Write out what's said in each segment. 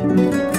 Música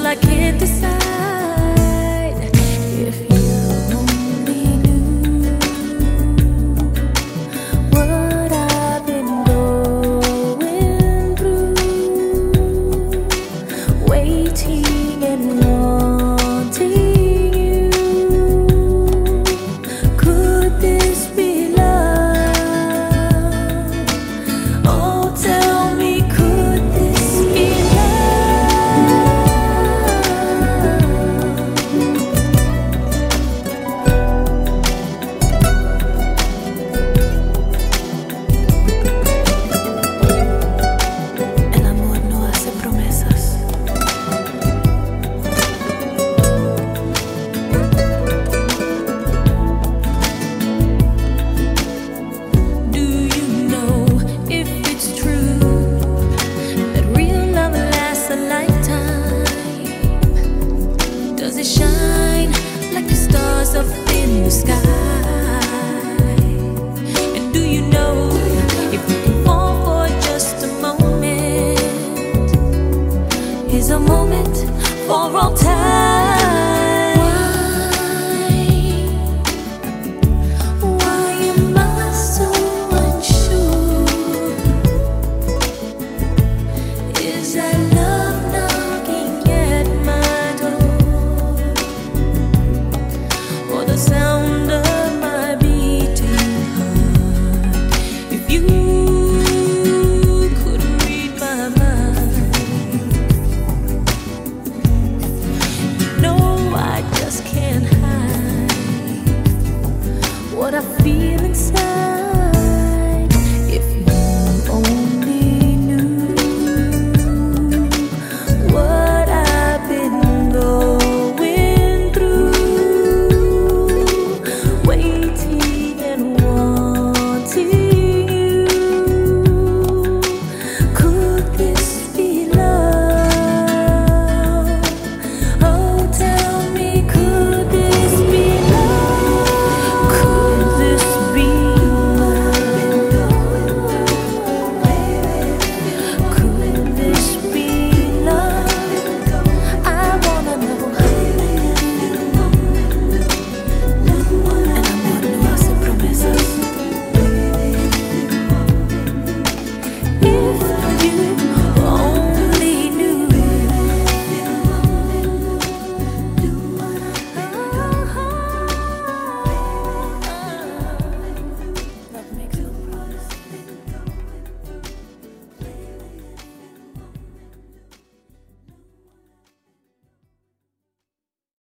till I can't decide.